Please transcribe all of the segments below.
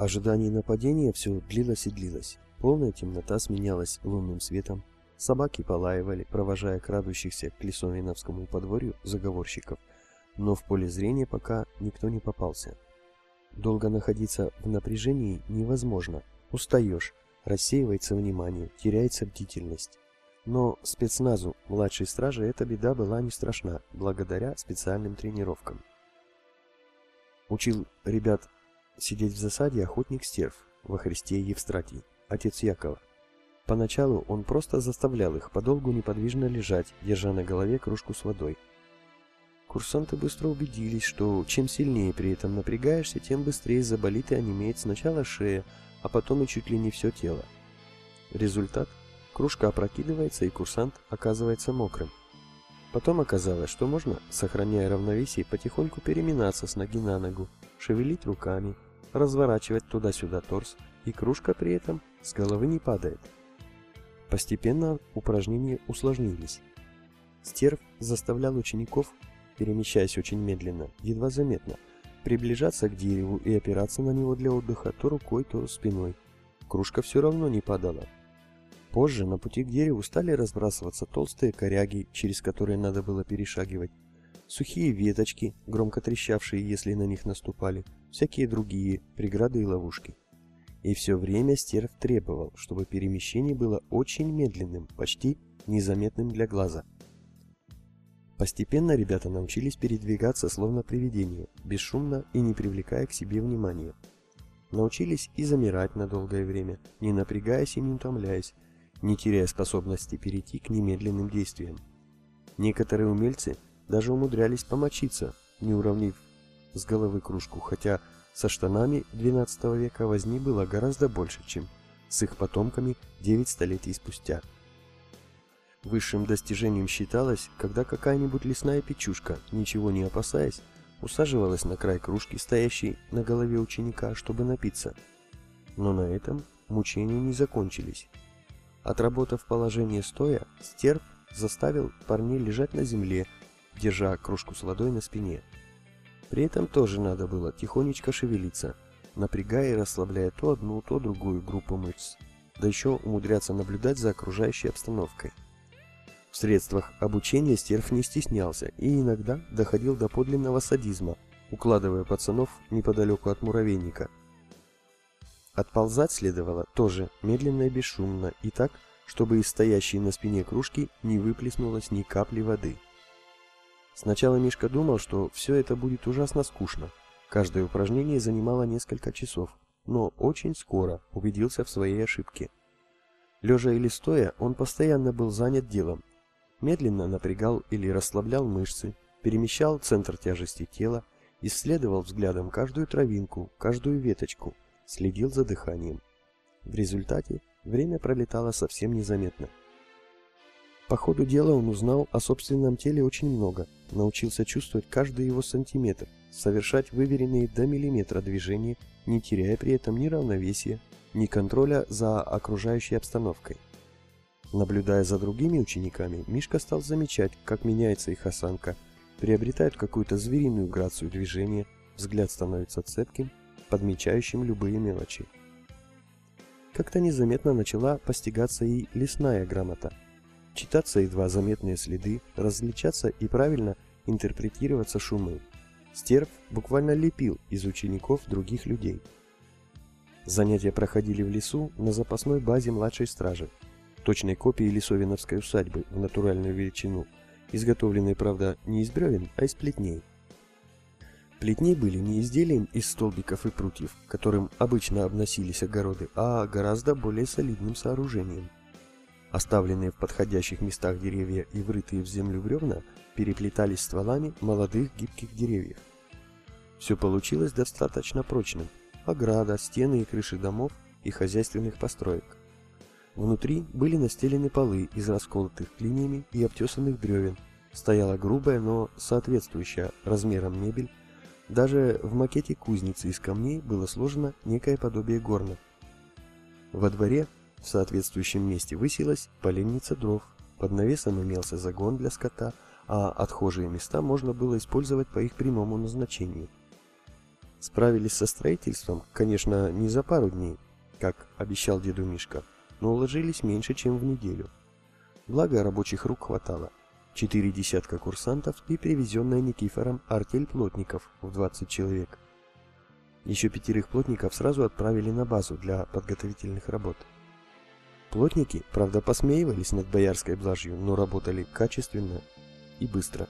Ожидание нападения все длилось и длилось. Полная темнота сменялась лунным светом. Собаки полаивали, провожая крадущихся к Лисовиновскому подворью заговорщиков, но в поле зрения пока никто не попался. Долго находиться в напряжении невозможно. Устаешь, рассеивается внимание, теряется бдительность. Но спецназу младшей стражи эта беда была не страшна, благодаря специальным тренировкам. Учил ребят сидеть в засаде охотник Стерв во Христе Евстратий, отец Якова. Поначалу он просто заставлял их подолгу неподвижно лежать, держа на голове кружку с водой. Курсанты быстро убедились, что чем сильнее при этом напрягаешься, тем быстрее заболит и онемеет сначала шея, а потом и чуть ли не все тело. Результат – кружка опрокидывается и курсант оказывается мокрым. Потом оказалось, что можно, сохраняя равновесие, потихоньку переминаться с ноги на ногу, шевелить руками, разворачивать туда-сюда торс, и кружка при этом с головы не падает. Постепенно упражнения усложнились. Стерв заставлял учеников, перемещаясь очень медленно, едва заметно, приближаться к дереву и опираться на него для отдыха то рукой, то спиной. Кружка все равно не падала. Позже на пути к дереву стали разбрасываться толстые коряги, через которые надо было перешагивать, сухие веточки, громко трещавшие, если на них наступали, всякие другие преграды и ловушки. И все время стерв требовал, чтобы перемещение было очень медленным, почти незаметным для глаза. Постепенно ребята научились передвигаться словно привидению, бесшумно и не привлекая к себе внимания. Научились и замирать на долгое время, не напрягаясь и не утомляясь, не теряя способности перейти к немедленным действиям. Некоторые умельцы даже умудрялись помочиться, не уравнив с головы кружку, хотя со штанами XII века возни было гораздо больше, чем с их потомками 9 столетий спустя. Высшим достижением считалось, когда какая-нибудь лесная печушка, ничего не опасаясь, усаживалась на край кружки, стоящей на голове ученика, чтобы напиться. Но на этом мучения не закончились. Отработав положение стоя, стерв заставил парней лежать на земле, держа кружку с водой на спине. При этом тоже надо было тихонечко шевелиться, напрягая и расслабляя то одну, то другую группу мышц, да еще умудряться наблюдать за окружающей обстановкой. В средствах обучения стерв не стеснялся и иногда доходил до подлинного садизма, укладывая пацанов неподалеку от муравейника. Отползать следовало тоже медленно и бесшумно, и так, чтобы из стоящей на спине кружки не выплеснулось ни капли воды. Сначала Мишка думал, что все это будет ужасно скучно. Каждое упражнение занимало несколько часов, но очень скоро убедился в своей ошибке. Лежа или стоя, он постоянно был занят делом. Медленно напрягал или расслаблял мышцы, перемещал центр тяжести тела, исследовал взглядом каждую травинку, каждую веточку, следил за дыханием. В результате время пролетало совсем незаметно. По ходу дела он узнал о собственном теле очень много, научился чувствовать каждый его сантиметр, совершать выверенные до миллиметра движения, не теряя при этом ни равновесия, ни контроля за окружающей обстановкой. Наблюдая за другими учениками, Мишка стал замечать, как меняется их осанка, приобретают какую-то звериную грацию движения, взгляд становится цепким, подмечающим любые мелочи. Как-то незаметно начала постигаться и лесная грамота – читаться едва заметные следы, различаться и правильно интерпретироваться шумы. Стерв буквально лепил из учеников других людей. Занятия проходили в лесу на запасной базе младшей стражи, точной копии Лисовиновской усадьбы в натуральную величину, изготовленной, правда, не из бревен, а из плетней. Плетни были не изделием из столбиков и прутьев, которым обычно обносились огороды, а гораздо более солидным сооружением – Оставленные в подходящих местах деревья и врытые в землю бревна переплетались стволами молодых гибких деревьев. Все получилось достаточно прочным. Ограда, стены и крыши домов и хозяйственных построек. Внутри были настелены полы из расколотых клиньями и обтесанных бревен. Стояла грубая, но соответствующая размерам мебель. Даже в макете кузницы из камней было сложено некое подобие горна. Во дворе в соответствующем месте высилась поленница дров, под навесом имелся загон для скота, а отхожие места можно было использовать по их прямому назначению. Справились со строительством, конечно, не за пару дней, как обещал деду Мишка, но уложились меньше, чем в неделю. Благо рабочих рук хватало. Четыре десятка курсантов и привезенная Никифором артель плотников в 20 человек. Еще пятерых плотников сразу отправили на базу для подготовительных работ. Плотники, правда, посмеивались над боярской блажью, но работали качественно и быстро.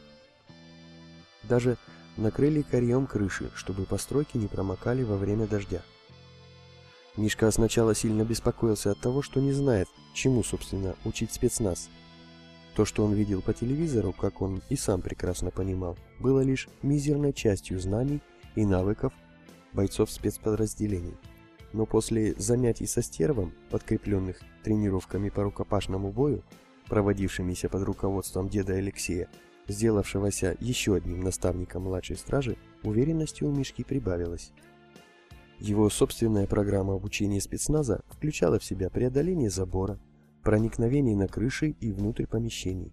Даже накрыли корьем крыши, чтобы постройки не промокали во время дождя. Мишка сначала сильно беспокоился от того, что не знает, чему, собственно, учить спецназ. То, что он видел по телевизору, как он и сам прекрасно понимал, было лишь мизерной частью знаний и навыков бойцов спецподразделений. Но после занятий со стервом, подкрепленных тренировками по рукопашному бою, проводившимися под руководством деда Алексея, сделавшегося еще одним наставником младшей стражи, уверенности у Мишки прибавилось. Его собственная программа обучения спецназа включала в себя преодоление забора, проникновение на крыши и внутрь помещений,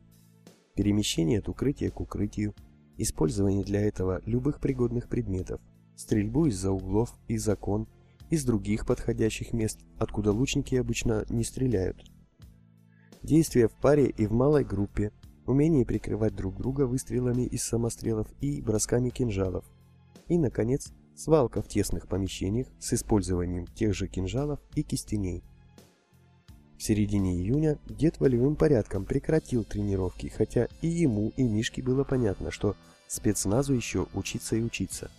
перемещение от укрытия к укрытию, использование для этого любых пригодных предметов, стрельбу из-за углов и закон, из других подходящих мест, откуда лучники обычно не стреляют. Действия в паре и в малой группе, умение прикрывать друг друга выстрелами из самострелов и бросками кинжалов. И, наконец, свалка в тесных помещениях с использованием тех же кинжалов и кистеней. В середине июня дед волевым порядком прекратил тренировки, хотя и ему, и Мишке было понятно, что спецназу еще учиться и учиться.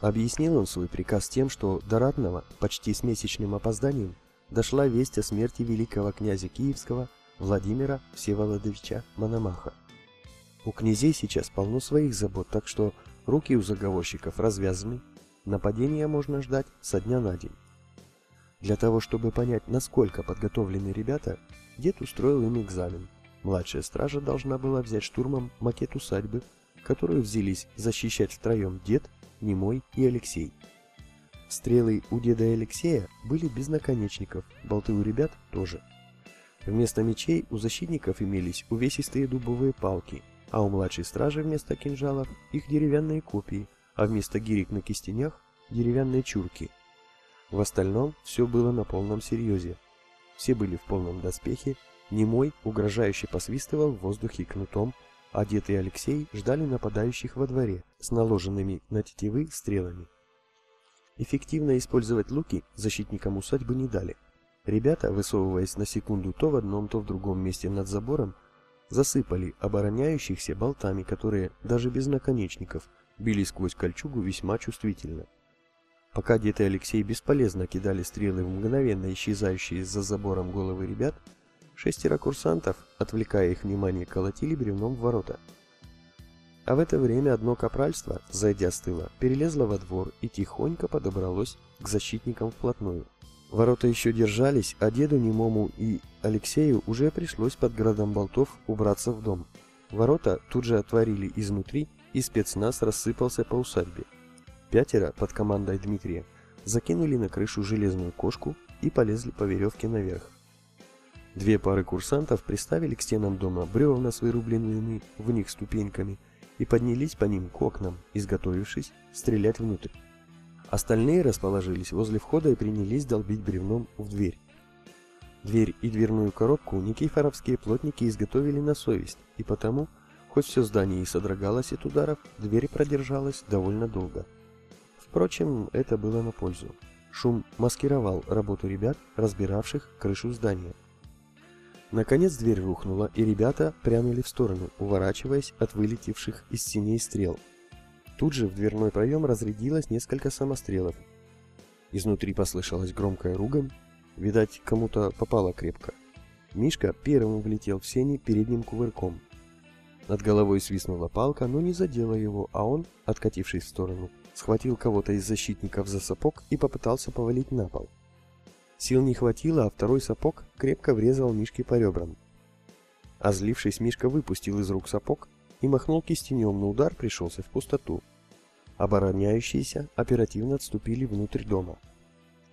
Объяснил он свой приказ тем, что до Ратного, почти с месячным опозданием, дошла весть о смерти великого князя Киевского Владимира Всеволодовича Мономаха. У князей сейчас полно своих забот, так что руки у заговорщиков развязаны, нападения можно ждать со дня на день. Для того, чтобы понять, насколько подготовлены ребята, дед устроил им экзамен. Младшая стража должна была взять штурмом макет усадьбы, которую взялись защищать втроем дед, Немой и Алексей. Стрелы у деда Алексея были без наконечников, болты у ребят тоже. Вместо мечей у защитников имелись увесистые дубовые палки, а у младшей стражи вместо кинжалов их деревянные копии, а вместо гирек на кистенях деревянные чурки. В остальном все было на полном серьезе. Все были в полном доспехе, Немой угрожающе посвистывал в воздухе кнутом, и Алексей ждали нападающих во дворе с наложенными на тетивы стрелами. Эффективно использовать луки защитникам усадьбы не дали. Ребята, высовываясь на секунду то в одном, то в другом месте над забором, засыпали обороняющихся болтами, которые даже без наконечников били сквозь кольчугу весьма чувствительно. Пока дед и Алексей бесполезно кидали стрелы в мгновенно исчезающие за забором головы ребят, Шестеро курсантов, отвлекая их внимание, колотили бревном в ворота. А в это время одно капральство, зайдя с тыла, перелезло во двор и тихонько подобралось к защитникам вплотную. Ворота еще держались, а деду Немому и Алексею уже пришлось под градом болтов убраться в дом. Ворота тут же отворили изнутри, и спецназ рассыпался по усадьбе. Пятеро под командой Дмитрия закинули на крышу железную кошку и полезли по веревке наверх. Две пары курсантов приставили к стенам дома бревна с вырубленными в них ступеньками и поднялись по ним к окнам, изготовившись стрелять внутрь. Остальные расположились возле входа и принялись долбить бревном в дверь. Дверь и дверную коробку никифоровские плотники изготовили на совесть, и потому, хоть все здание и содрогалось от ударов, дверь продержалась довольно долго. Впрочем, это было на пользу. Шум маскировал работу ребят, разбиравших крышу здания. Наконец дверь рухнула, и ребята прянули в сторону, уворачиваясь от вылетевших из синей стрел. Тут же в дверной проем разрядилось несколько самострелов. Изнутри послышалась громкая ругань, видать, кому-то попало крепко. Мишка первым влетел в сени передним кувырком. Над головой свистнула палка, но не задела его, а он, откатившись в сторону, схватил кого-то из защитников за сапог и попытался повалить на пол. Сил не хватило, а второй сапог крепко врезал Мишке по ребрам. Озлившись, Мишка выпустил из рук сапог и махнул кистенем, но удар пришелся в пустоту. Обороняющиеся оперативно отступили внутрь дома.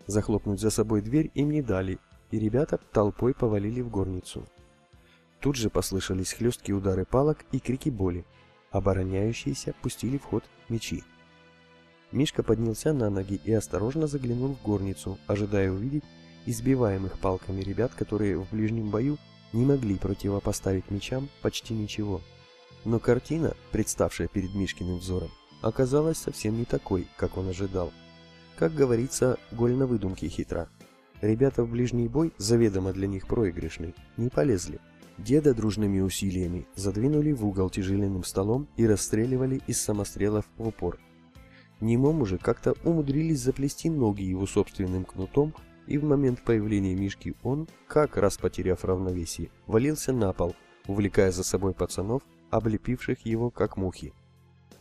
Захлопнуть за собой дверь им не дали, и ребята толпой повалили в горницу. Тут же послышались хлесткие удары палок и крики боли. Обороняющиеся пустили в ход мечи. Мишка поднялся на ноги и осторожно заглянул в горницу, ожидая увидеть избиваемых палками ребят, которые в ближнем бою не могли противопоставить мечам почти ничего. Но картина, представшая перед Мишкиным взором, оказалась совсем не такой, как он ожидал. Как говорится, голь на выдумке хитра. Ребята в ближний бой, заведомо для них проигрышный, не полезли. Деда дружными усилиями задвинули в угол тяжеленным столом и расстреливали из самострелов в упор. Немому же как-то умудрились заплести ноги его собственным кнутом, и в момент появления Мишки он, как раз потеряв равновесие, валился на пол, увлекая за собой пацанов, облепивших его как мухи.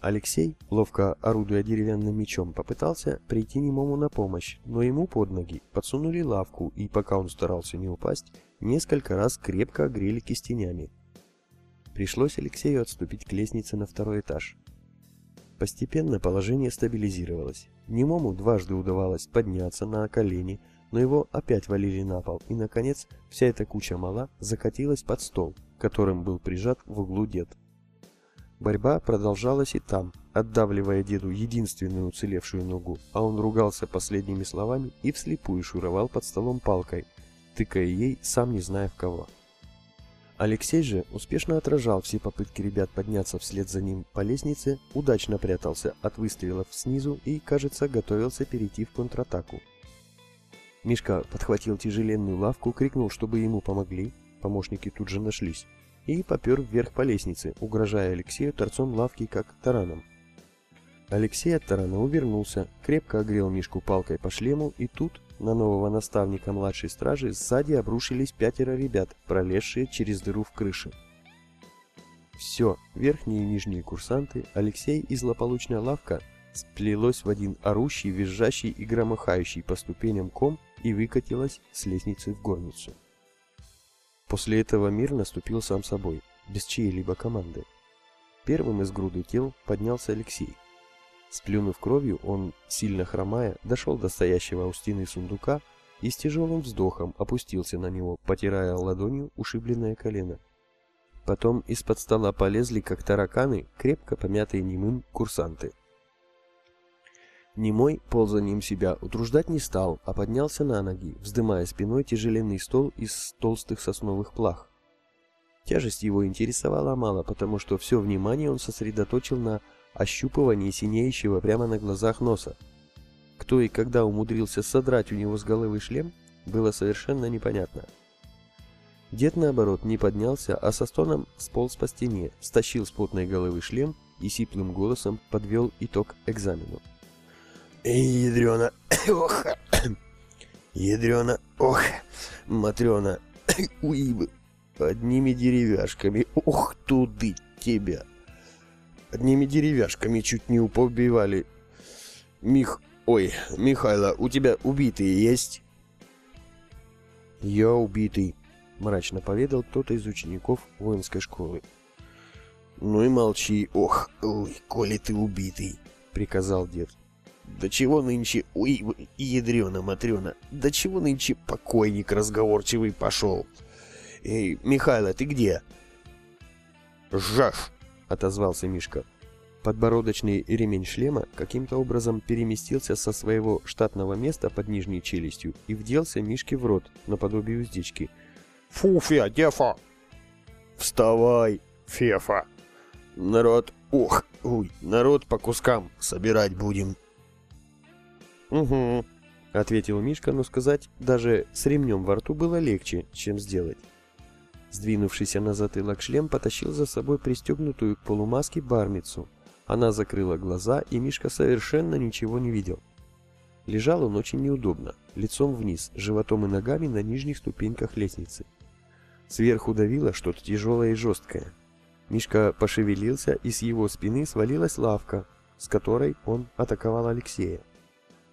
Алексей, ловко орудуя деревянным мечом, попытался прийти немому на помощь, но ему под ноги подсунули лавку, и пока он старался не упасть, несколько раз крепко огрели кистенями. Пришлось Алексею отступить к лестнице на второй этаж. Постепенно положение стабилизировалось. Немому дважды удавалось подняться на колени, но его опять валили на пол, и, наконец, вся эта куча мала закатилась под стол, которым был прижат в углу дед. Борьба продолжалась и там, отдавливая деду единственную уцелевшую ногу, а он ругался последними словами и вслепую шуровал под столом палкой, тыкая ей, сам не зная в кого. Алексей же успешно отражал все попытки ребят подняться вслед за ним по лестнице, удачно прятался от выстрелов снизу и, кажется, готовился перейти в контратаку. Мишка подхватил тяжеленную лавку, крикнул, чтобы ему помогли, помощники тут же нашлись и попер вверх по лестнице, угрожая Алексею торцом лавки, как тараном. Алексей от тарана увернулся, крепко огрел Мишку палкой по шлему, и тут на нового наставника младшей стражи сзади обрушились пятеро ребят, пролезшие через дыру в крыше. Все, верхние и нижние курсанты, Алексей и злополучная лавка сплелось в один орущий, визжащий и громыхающий по ступеням ком и выкатилась с лестницы в горницу. После этого мир наступил сам собой, без чьей-либо команды. Первым из груды тел поднялся Алексей. Сплюнув кровью, он, сильно хромая, дошел до стоящего у стены сундука и с тяжелым вздохом опустился на него, потирая ладонью ушибленное колено. Потом из-под стола полезли, как тараканы, крепко помятые немым курсанты. Немой ползанием себя утруждать не стал, а поднялся на ноги, вздымая спиной тяжеленный стол из толстых сосновых плах. Тяжесть его интересовала мало, потому что все внимание он сосредоточил на ощупывании синеющего прямо на глазах носа. Кто и когда умудрился содрать у него с головы шлем, было совершенно непонятно. Дед, наоборот, не поднялся, а со стоном сполз по стене, стащил с потной головы шлем и сиплым голосом подвел итог экзамену. Ядрена, ох, ядрена, ох, Матрена, уибы, одними деревяшками, ух, туды тебя. Одними деревяшками чуть не упобивали. Мих, ой, Михайло, у тебя убитые есть? Я убитый, мрачно поведал кто-то из учеников воинской школы. Ну и молчи, ох, ой, коли ты убитый, приказал дед. Да чего нынче, ой, ядрена Матрена, да чего нынче покойник разговорчивый пошел? Эй, Михайло, ты где? Жаш, отозвался Мишка. Подбородочный ремень шлема каким-то образом переместился со своего штатного места под нижней челюстью и вделся Мишке в рот, наподобие уздечки. «Фу, Фе, Дефа!» «Вставай, Фефа!» «Народ, ох, ой, народ по кускам собирать будем!» «Угу», — ответил Мишка, но сказать даже с ремнем во рту было легче, чем сделать. Сдвинувшийся на затылок шлем потащил за собой пристегнутую к полумаске бармицу. Она закрыла глаза, и Мишка совершенно ничего не видел. Лежал он очень неудобно, лицом вниз, животом и ногами на нижних ступеньках лестницы. Сверху давило что-то тяжелое и жесткое. Мишка пошевелился, и с его спины свалилась лавка, с которой он атаковал Алексея.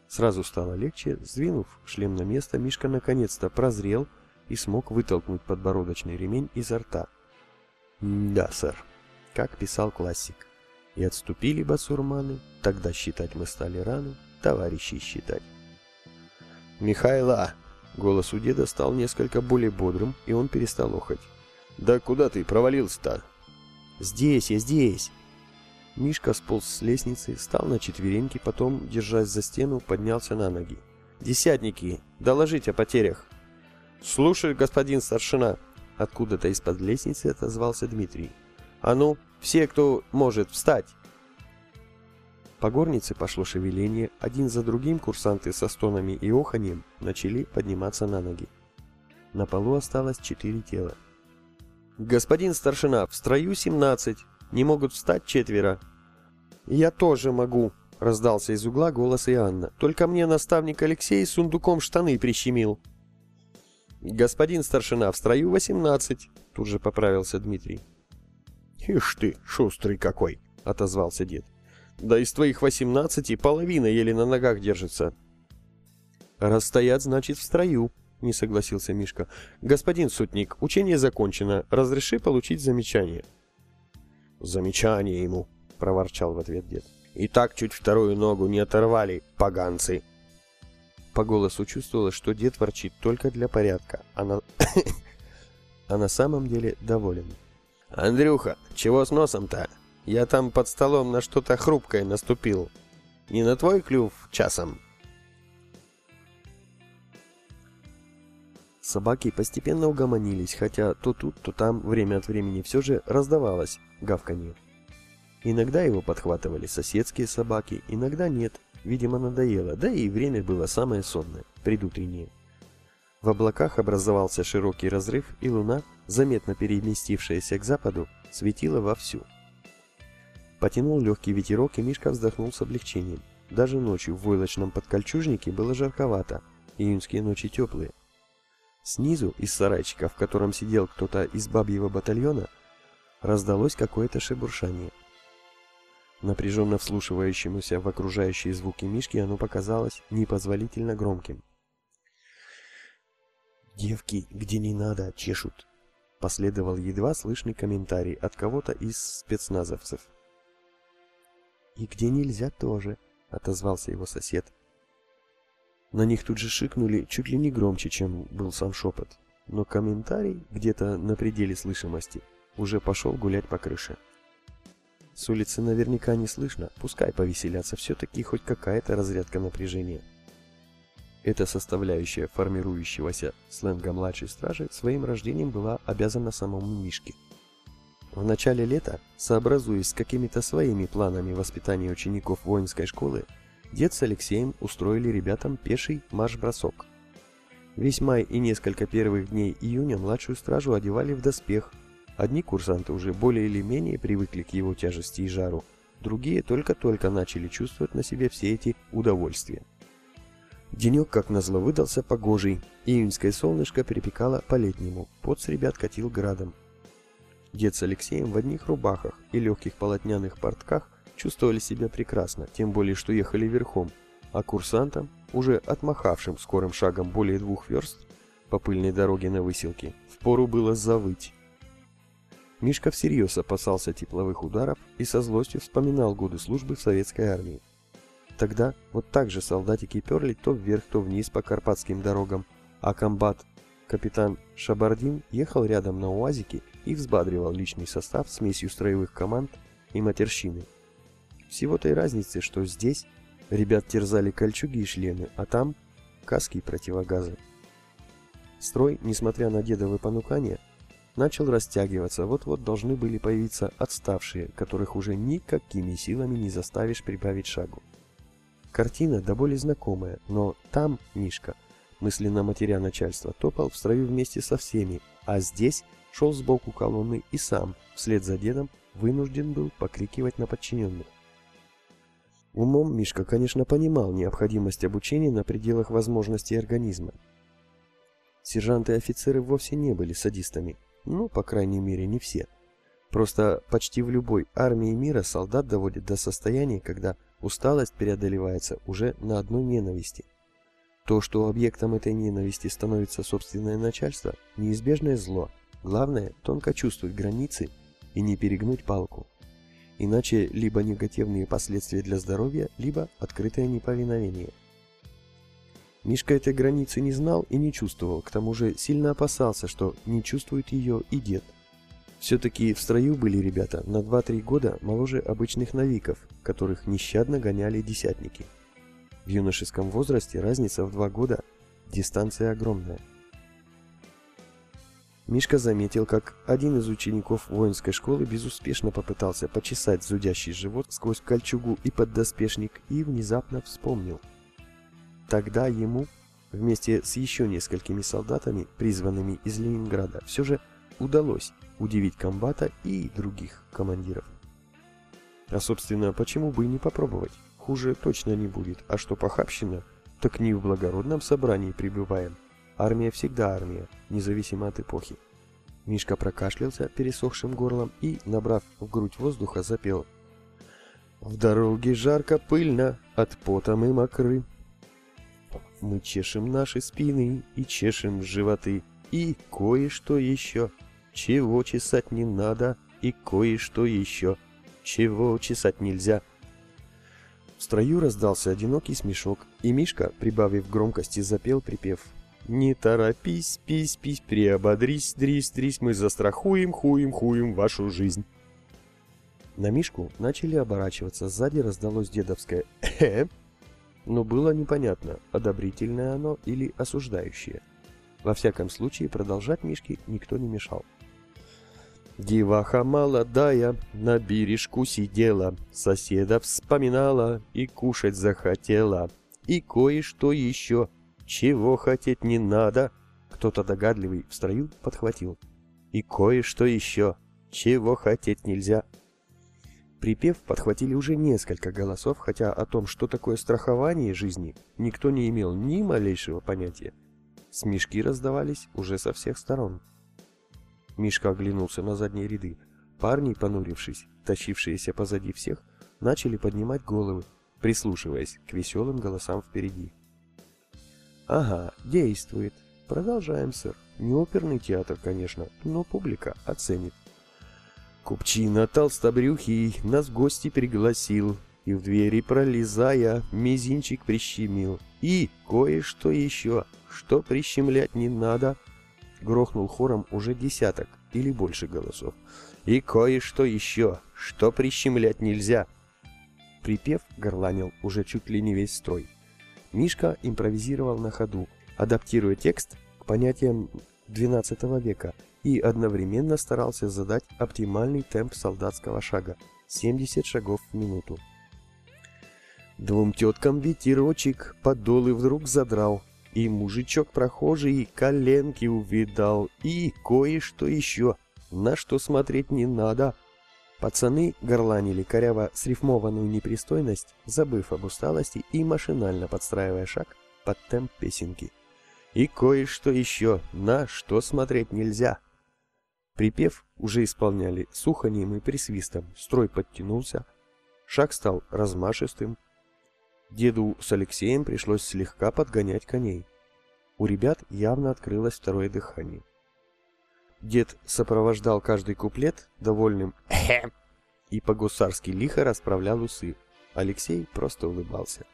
Сразу стало легче, сдвинув шлем на место, Мишка наконец-то прозрел и смог вытолкнуть подбородочный ремень изо рта. «Да, сэр», как писал классик. И отступили басурманы, тогда считать мы стали рано, товарищей считать. «Михайла!» Голос у деда стал несколько более бодрым, и он перестал охать. «Да куда ты провалился-то?» «Здесь, я здесь!» Мишка сполз с лестницы, стал на четвереньки, потом, держась за стену, поднялся на ноги. «Десятники, доложить о потерях!» «Слушай, господин старшина!» Откуда-то из-под лестницы отозвался Дмитрий. «А ну, все, кто может, встать!» По горнице пошло шевеление, один за другим курсанты со стонами и оханьем начали подниматься на ноги. На полу осталось четыре тела. «Господин старшина, в строю семнадцать, не могут встать четверо». «Я тоже могу», — раздался из угла голос Иоанна. «Только мне наставник Алексей сундуком штаны прищемил». «Господин старшина, в строю восемнадцать», — тут же поправился Дмитрий. «Ишь ты, шустрый какой!» — отозвался дед. «Да из твоих восемнадцати половина еле на ногах держится». «Раз стоят, значит, в строю», — не согласился Мишка. «Господин сутник, учение закончено. Разреши получить замечание». «Замечание ему», — проворчал в ответ дед. «И так чуть вторую ногу не оторвали, поганцы». По голосу чувствовалось, что дед ворчит только для порядка, а на... а на самом деле доволен. «Андрюха, чего с носом-то? Я там под столом на что-то хрупкое наступил. Не на твой клюв часом?» Собаки постепенно угомонились, хотя то тут, то там время от времени все же раздавалось гавканье. Иногда его подхватывали соседские собаки, иногда нет, видимо надоело, да и время было самое сонное, предутреннее. В облаках образовался широкий разрыв, и луна, заметно переместившаяся к западу, светила вовсю. Потянул легкий ветерок, и Мишка вздохнул с облегчением. Даже ночью в войлочном подкольчужнике было жарковато, июньские ночи теплые. Снизу, из сарайчика, в котором сидел кто-то из бабьего батальона, раздалось какое-то шебуршание. Напряженно вслушивающемуся в окружающие звуки Мишки оно показалось непозволительно громким. «Девки, где не надо, чешут», — последовал едва слышный комментарий от кого-то из спецназовцев. «И где нельзя тоже», — отозвался его сосед. На них тут же шикнули чуть ли не громче, чем был сам шепот. Но комментарий, где-то на пределе слышимости, уже пошел гулять по крыше. С улицы наверняка не слышно, пускай повеселятся, все-таки хоть какая-то разрядка напряжения. Эта составляющая формирующегося сленга младшей стражи своим рождением была обязана самому Мишке. В начале лета, сообразуясь с какими-то своими планами воспитания учеников воинской школы, Дед с Алексеем устроили ребятам пеший марш-бросок. Весь май и несколько первых дней июня младшую стражу одевали в доспех. Одни курсанты уже более или менее привыкли к его тяжести и жару, другие только-только начали чувствовать на себе все эти удовольствия. Денек, как назло, выдался погожий, июньское солнышко припекало по-летнему, пот с ребят катил градом. Дед с Алексеем в одних рубахах и легких полотняных портках чувствовали себя прекрасно, тем более, что ехали верхом, а курсантам, уже отмахавшим скорым шагом более двух верст по пыльной дороге на выселке, впору было завыть. Мишка всерьез опасался тепловых ударов и со злостью вспоминал годы службы в советской армии. Тогда вот так же солдатики перли то вверх, то вниз по карпатским дорогам, а комбат, капитан Шабардин, ехал рядом на УАЗике и взбадривал личный состав смесью строевых команд и матерщины. Всего-то и разницы, что здесь ребят терзали кольчуги и шлемы, а там каски и противогазы. Строй, несмотря на дедовы понукания, начал растягиваться, вот-вот должны были появиться отставшие, которых уже никакими силами не заставишь прибавить шагу. Картина до боли знакомая, но там Мишка, мысленно матеря начальства, топал в строю вместе со всеми, а здесь шел сбоку колонны и сам, вслед за дедом, вынужден был покрикивать на подчиненных. Умом Мишка, конечно, понимал необходимость обучения на пределах возможностей организма. Сержанты и офицеры вовсе не были садистами, ну, по крайней мере, не все. Просто почти в любой армии мира солдат доводит до состояния, когда усталость преодолевается уже на одной ненависти. То, что объектом этой ненависти становится собственное начальство, неизбежное зло. Главное – тонко чувствовать границы и не перегнуть палку. Иначе либо негативные последствия для здоровья, либо открытое неповиновение. Мишка этой границы не знал и не чувствовал, к тому же сильно опасался, что не чувствует ее и дед. Все-таки в строю были ребята на 2-3 года моложе обычных новиков, которых нещадно гоняли десятники. В юношеском возрасте разница в 2 года, дистанция огромная. Мишка заметил, как один из учеников воинской школы безуспешно попытался почесать зудящий живот сквозь кольчугу и поддоспешник и внезапно вспомнил. Тогда ему, вместе с еще несколькими солдатами, призванными из Ленинграда, все же удалось удивить комбата и других командиров. А собственно, почему бы и не попробовать? Хуже точно не будет, а что похабщина, так не в благородном собрании пребываем, Армия всегда армия, независимо от эпохи. Мишка прокашлялся пересохшим горлом и, набрав в грудь воздуха, запел. «В дороге жарко, пыльно, от пота мы мокры. Мы чешем наши спины и чешем животы, и кое-что еще, чего чесать не надо, и кое-что еще, чего чесать нельзя». В строю раздался одинокий смешок, и Мишка, прибавив громкости, запел припев. Не торопись, пись, пись, приободрись, дрись, дрись, мы застрахуем, хуем, хуем вашу жизнь. На Мишку начали оборачиваться, сзади раздалось дедовское «э», но было непонятно, одобрительное оно или осуждающее. Во всяком случае, продолжать Мишке никто не мешал. Деваха молодая на бережку сидела, соседа вспоминала и кушать захотела, и кое-что еще чего хотеть не надо, кто-то догадливый в строю подхватил. И кое-что еще, чего хотеть нельзя. Припев подхватили уже несколько голосов, хотя о том, что такое страхование жизни, никто не имел ни малейшего понятия. Смешки раздавались уже со всех сторон. Мишка оглянулся на задние ряды. Парни, понурившись, тащившиеся позади всех, начали поднимать головы, прислушиваясь к веселым голосам впереди. Ага, действует. Продолжаем, сэр. Не оперный театр, конечно, но публика оценит. Купчина толстобрюхий нас в гости пригласил, и в двери пролезая, мизинчик прищемил. И кое-что еще, что прищемлять не надо, грохнул хором уже десяток или больше голосов. И кое-что еще, что прищемлять нельзя. Припев горланил уже чуть ли не весь строй. Мишка импровизировал на ходу, адаптируя текст к понятиям XII века и одновременно старался задать оптимальный темп солдатского шага – 70 шагов в минуту. Двум теткам ветерочек подолы вдруг задрал, и мужичок прохожий коленки увидал, и кое-что еще, на что смотреть не надо – Пацаны горланили коряво срифмованную непристойность, забыв об усталости и машинально подстраивая шаг под темп песенки. И кое-что еще, на что смотреть нельзя. Припев уже исполняли суханьем и присвистом, строй подтянулся, шаг стал размашистым. Деду с Алексеем пришлось слегка подгонять коней. У ребят явно открылось второе дыхание. Дед сопровождал каждый куплет довольным «эхе» и по-гусарски лихо расправлял усы. Алексей просто улыбался.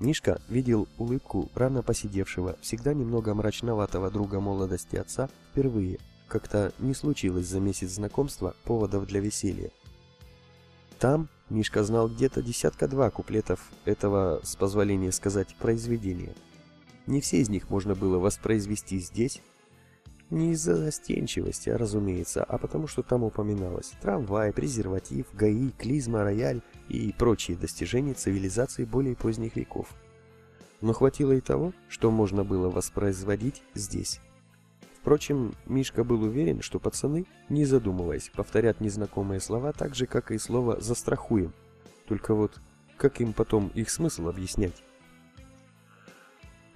Мишка видел улыбку рано посидевшего, всегда немного мрачноватого друга молодости отца впервые. Как-то не случилось за месяц знакомства поводов для веселья. Там Мишка знал где-то десятка-два куплетов этого, с позволения сказать, произведения. Не все из них можно было воспроизвести здесь, не из-за застенчивости, разумеется, а потому что там упоминалось трамвай, презерватив, ГАИ, клизма, рояль и прочие достижения цивилизации более поздних веков. Но хватило и того, что можно было воспроизводить здесь. Впрочем, Мишка был уверен, что пацаны, не задумываясь, повторят незнакомые слова так же, как и слово «застрахуем». Только вот, как им потом их смысл объяснять?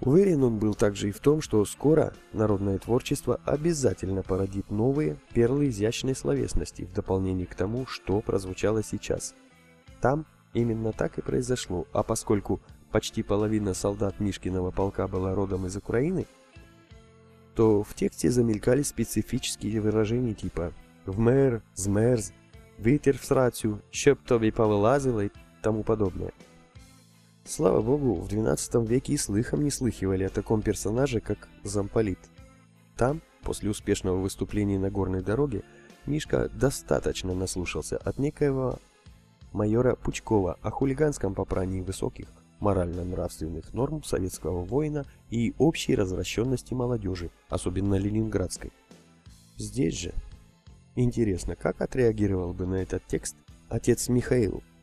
Уверен он был также и в том, что скоро народное творчество обязательно породит новые перлы изящной словесности в дополнение к тому, что прозвучало сейчас. Там именно так и произошло, а поскольку почти половина солдат Мишкиного полка была родом из Украины, то в тексте замелькали специфические выражения типа «вмер», «змерз», «витер в срацию», «щоб тобі повилазило» и тому подобное – Слава богу, в XII веке и слыхом не слыхивали о таком персонаже, как замполит. Там, после успешного выступления на горной дороге, Мишка достаточно наслушался от некоего майора Пучкова о хулиганском попрании высоких морально-нравственных норм советского воина и общей развращенности молодежи, особенно ленинградской. Здесь же интересно, как отреагировал бы на этот текст отец Михаил –